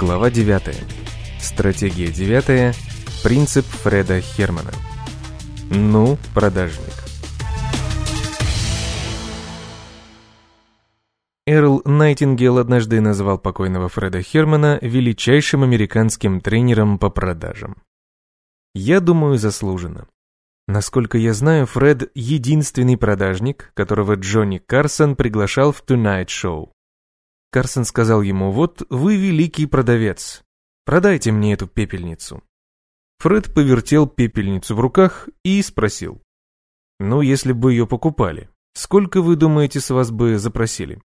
Глава 9. Стратегия 9. Принцип Фреда Хермана. Ну, продажник. Эрл Найтингел однажды назвал покойного Фреда Хермана величайшим американским тренером по продажам. Я думаю, заслуженно. Насколько я знаю, Фред – единственный продажник, которого Джонни Карсон приглашал в Tonight Show. Карсон сказал ему, вот вы великий продавец, продайте мне эту пепельницу. Фред повертел пепельницу в руках и спросил, ну, если бы ее покупали, сколько, вы думаете, с вас бы запросили?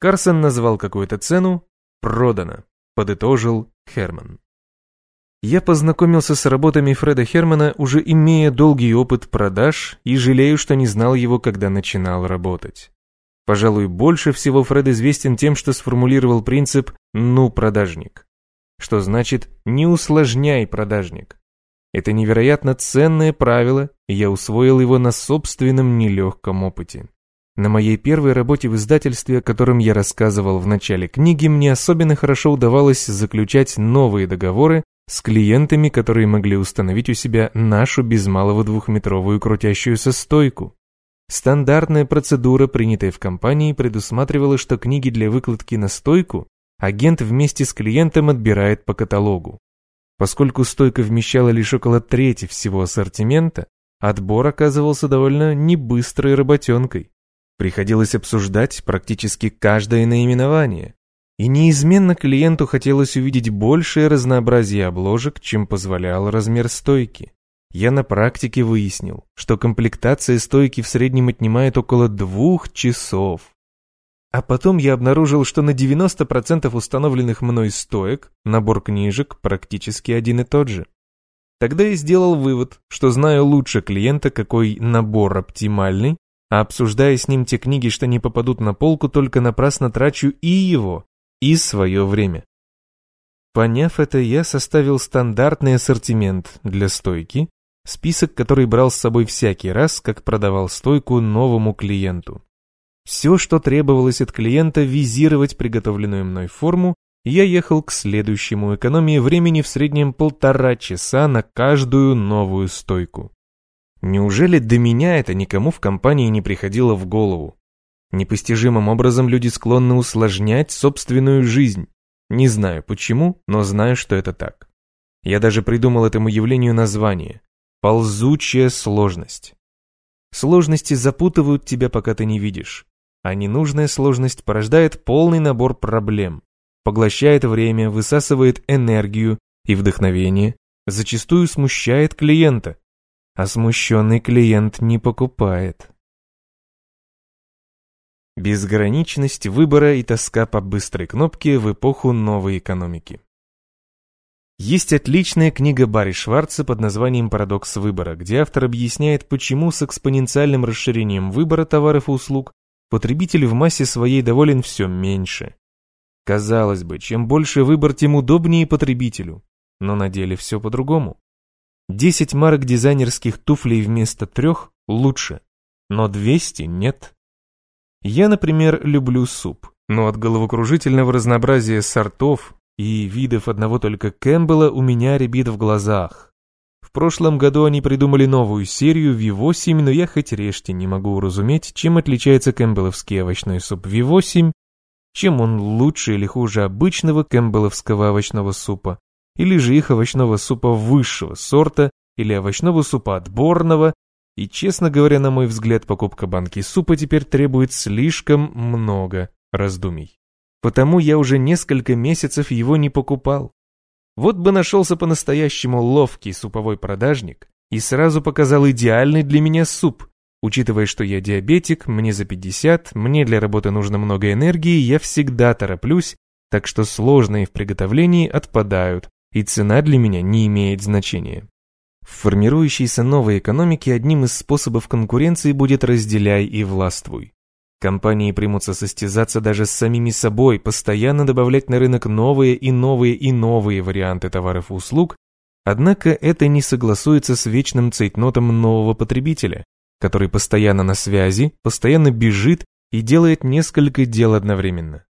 Карсон назвал какую-то цену, продано, подытожил Херман. Я познакомился с работами Фреда Хермана, уже имея долгий опыт продаж, и жалею, что не знал его, когда начинал работать. Пожалуй, больше всего Фред известен тем, что сформулировал принцип «ну, продажник», что значит «не усложняй, продажник». Это невероятно ценное правило, и я усвоил его на собственном нелегком опыте. На моей первой работе в издательстве, о котором я рассказывал в начале книги, мне особенно хорошо удавалось заключать новые договоры с клиентами, которые могли установить у себя нашу без малого двухметровую крутящуюся стойку. Стандартная процедура, принятая в компании, предусматривала, что книги для выкладки на стойку агент вместе с клиентом отбирает по каталогу. Поскольку стойка вмещала лишь около трети всего ассортимента, отбор оказывался довольно небыстрой работенкой. Приходилось обсуждать практически каждое наименование. И неизменно клиенту хотелось увидеть большее разнообразие обложек, чем позволял размер стойки. Я на практике выяснил, что комплектация стойки в среднем отнимает около двух часов. А потом я обнаружил, что на 90% установленных мной стоек набор книжек практически один и тот же. Тогда я сделал вывод, что знаю лучше клиента, какой набор оптимальный, а обсуждая с ним те книги, что не попадут на полку, только напрасно трачу и его, и свое время. Поняв это, я составил стандартный ассортимент для стойки, Список, который брал с собой всякий раз, как продавал стойку новому клиенту. Все, что требовалось от клиента, визировать приготовленную мной форму, я ехал к следующему, экономии времени в среднем полтора часа на каждую новую стойку. Неужели до меня это никому в компании не приходило в голову? Непостижимым образом люди склонны усложнять собственную жизнь. Не знаю почему, но знаю, что это так. Я даже придумал этому явлению название Ползучая сложность. Сложности запутывают тебя, пока ты не видишь, а ненужная сложность порождает полный набор проблем, поглощает время, высасывает энергию и вдохновение, зачастую смущает клиента, а смущенный клиент не покупает. Безграничность выбора и тоска по быстрой кнопке в эпоху новой экономики. Есть отличная книга Барри Шварца под названием «Парадокс выбора», где автор объясняет, почему с экспоненциальным расширением выбора товаров и услуг потребитель в массе своей доволен все меньше. Казалось бы, чем больше выбор, тем удобнее потребителю, но на деле все по-другому. 10 марок дизайнерских туфлей вместо трех лучше, но 200 нет. Я, например, люблю суп, но от головокружительного разнообразия сортов, и видов одного только Кэмпбелла у меня рябит в глазах. В прошлом году они придумали новую серию V8, но я хоть режьте не могу уразуметь, чем отличается кэмпбелловский овощной суп V8, чем он лучше или хуже обычного кэмпбелловского овощного супа, или же их овощного супа высшего сорта, или овощного супа отборного, и, честно говоря, на мой взгляд, покупка банки супа теперь требует слишком много раздумий. Потому я уже несколько месяцев его не покупал. Вот бы нашелся по-настоящему ловкий суповой продажник и сразу показал идеальный для меня суп. Учитывая, что я диабетик, мне за 50, мне для работы нужно много энергии, я всегда тороплюсь, так что сложные в приготовлении отпадают, и цена для меня не имеет значения. В формирующейся новой экономике одним из способов конкуренции будет разделяй и властвуй. Компании примутся состязаться даже с самими собой, постоянно добавлять на рынок новые и новые и новые варианты товаров и услуг, однако это не согласуется с вечным цейтнотом нового потребителя, который постоянно на связи, постоянно бежит и делает несколько дел одновременно.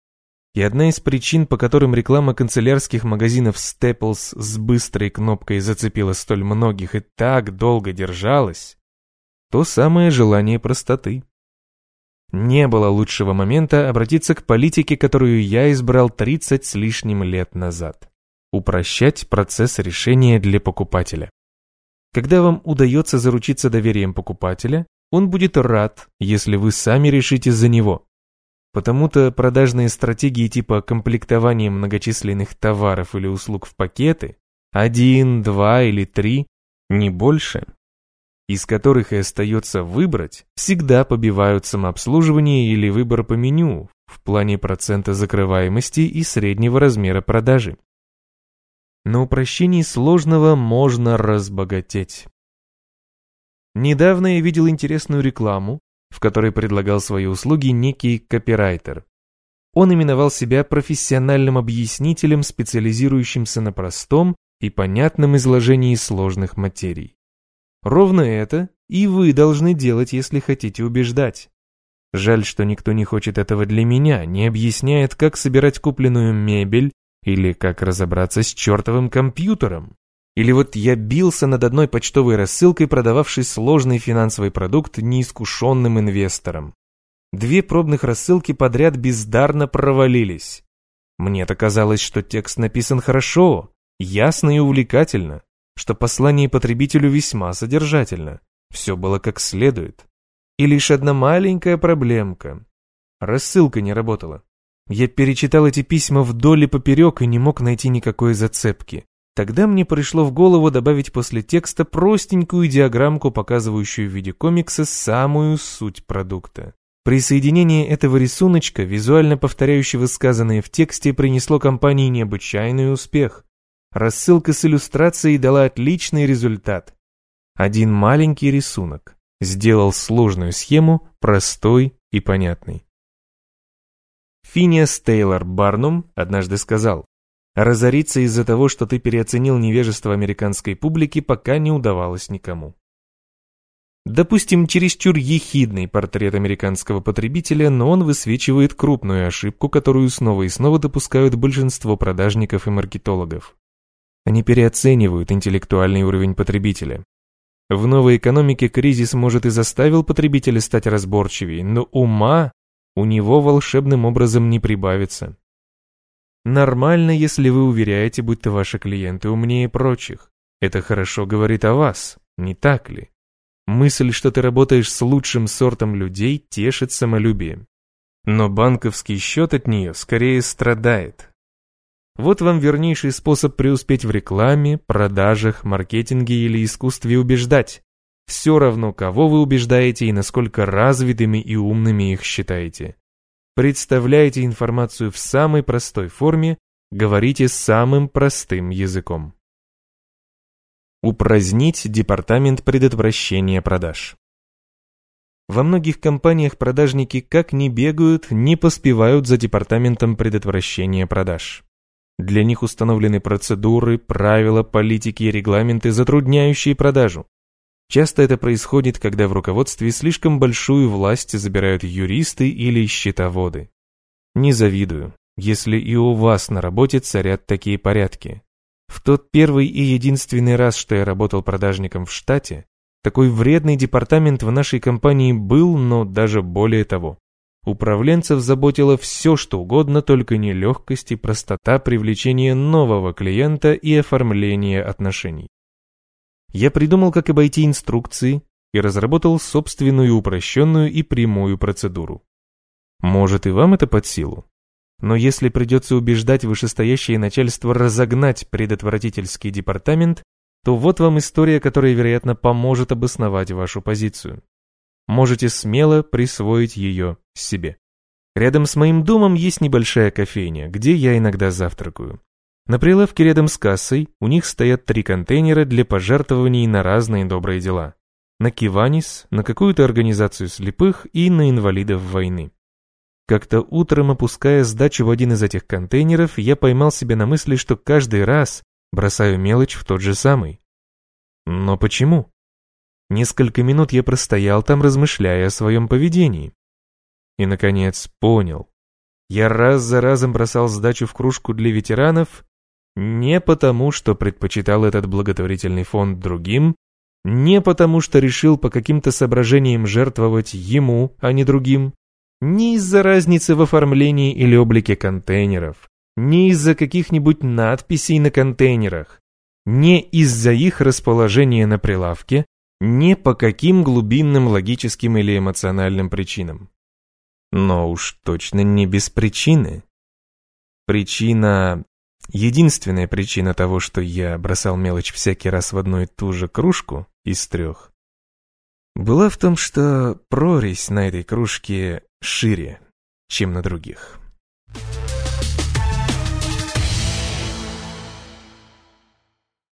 И одна из причин, по которым реклама канцелярских магазинов Staples с быстрой кнопкой зацепила столь многих и так долго держалась, то самое желание простоты. Не было лучшего момента обратиться к политике, которую я избрал 30 с лишним лет назад. Упрощать процесс решения для покупателя. Когда вам удается заручиться доверием покупателя, он будет рад, если вы сами решите за него. Потому-то продажные стратегии типа комплектования многочисленных товаров или услуг в пакеты, один, два или три, не больше, из которых и остается выбрать, всегда побивают самообслуживание или выбор по меню в плане процента закрываемости и среднего размера продажи. На упрощении сложного можно разбогатеть. Недавно я видел интересную рекламу, в которой предлагал свои услуги некий копирайтер. Он именовал себя профессиональным объяснителем, специализирующимся на простом и понятном изложении сложных материй. Ровно это и вы должны делать, если хотите убеждать. Жаль, что никто не хочет этого для меня, не объясняет, как собирать купленную мебель или как разобраться с чертовым компьютером. Или вот я бился над одной почтовой рассылкой, продававшей сложный финансовый продукт неискушенным инвесторам. Две пробных рассылки подряд бездарно провалились. Мне-то казалось, что текст написан хорошо, ясно и увлекательно что послание потребителю весьма содержательно. Все было как следует. И лишь одна маленькая проблемка. Рассылка не работала. Я перечитал эти письма вдоль и поперек и не мог найти никакой зацепки. Тогда мне пришло в голову добавить после текста простенькую диаграммку, показывающую в виде комикса самую суть продукта. Присоединение этого рисуночка, визуально повторяющего сказанное в тексте, принесло компании необычайный успех. Рассылка с иллюстрацией дала отличный результат. Один маленький рисунок сделал сложную схему простой и понятной. Финиас Тейлор Барнум однажды сказал, «Разориться из-за того, что ты переоценил невежество американской публики, пока не удавалось никому». Допустим, чересчур ехидный портрет американского потребителя, но он высвечивает крупную ошибку, которую снова и снова допускают большинство продажников и маркетологов. Они переоценивают интеллектуальный уровень потребителя. В новой экономике кризис, может, и заставил потребителя стать разборчивее, но ума у него волшебным образом не прибавится. Нормально, если вы уверяете, будто ваши клиенты умнее прочих. Это хорошо говорит о вас, не так ли? Мысль, что ты работаешь с лучшим сортом людей, тешит самолюбие. Но банковский счет от нее скорее страдает. Вот вам вернейший способ преуспеть в рекламе, продажах, маркетинге или искусстве убеждать. Все равно, кого вы убеждаете и насколько развитыми и умными их считаете. Представляйте информацию в самой простой форме, говорите самым простым языком. Упразднить департамент предотвращения продаж. Во многих компаниях продажники как не бегают, не поспевают за департаментом предотвращения продаж. Для них установлены процедуры, правила, политики и регламенты, затрудняющие продажу. Часто это происходит, когда в руководстве слишком большую власть забирают юристы или счетоводы. Не завидую, если и у вас на работе царят такие порядки. В тот первый и единственный раз, что я работал продажником в штате, такой вредный департамент в нашей компании был, но даже более того. Управленцев заботило все, что угодно, только не легкость и простота привлечения нового клиента и оформления отношений. Я придумал, как обойти инструкции и разработал собственную упрощенную и прямую процедуру. Может и вам это под силу. Но если придется убеждать вышестоящее начальство разогнать предотвратительский департамент, то вот вам история, которая, вероятно, поможет обосновать вашу позицию можете смело присвоить ее себе. Рядом с моим домом есть небольшая кофейня, где я иногда завтракаю. На прилавке рядом с кассой у них стоят три контейнера для пожертвований на разные добрые дела. На Киванис, на какую-то организацию слепых и на инвалидов войны. Как-то утром, опуская сдачу в один из этих контейнеров, я поймал себя на мысли, что каждый раз бросаю мелочь в тот же самый. Но почему? Несколько минут я простоял там, размышляя о своем поведении. И, наконец, понял. Я раз за разом бросал сдачу в кружку для ветеранов не потому, что предпочитал этот благотворительный фонд другим, не потому, что решил по каким-то соображениям жертвовать ему, а не другим, не из-за разницы в оформлении или облике контейнеров, не из-за каких-нибудь надписей на контейнерах, не из-за их расположения на прилавке, не по каким глубинным логическим или эмоциональным причинам. Но уж точно не без причины. Причина... Единственная причина того, что я бросал мелочь всякий раз в одну и ту же кружку из трех, была в том, что прорезь на этой кружке шире, чем на других.